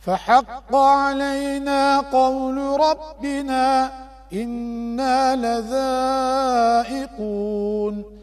فحق علينا قول ربنا إنا لذائقون.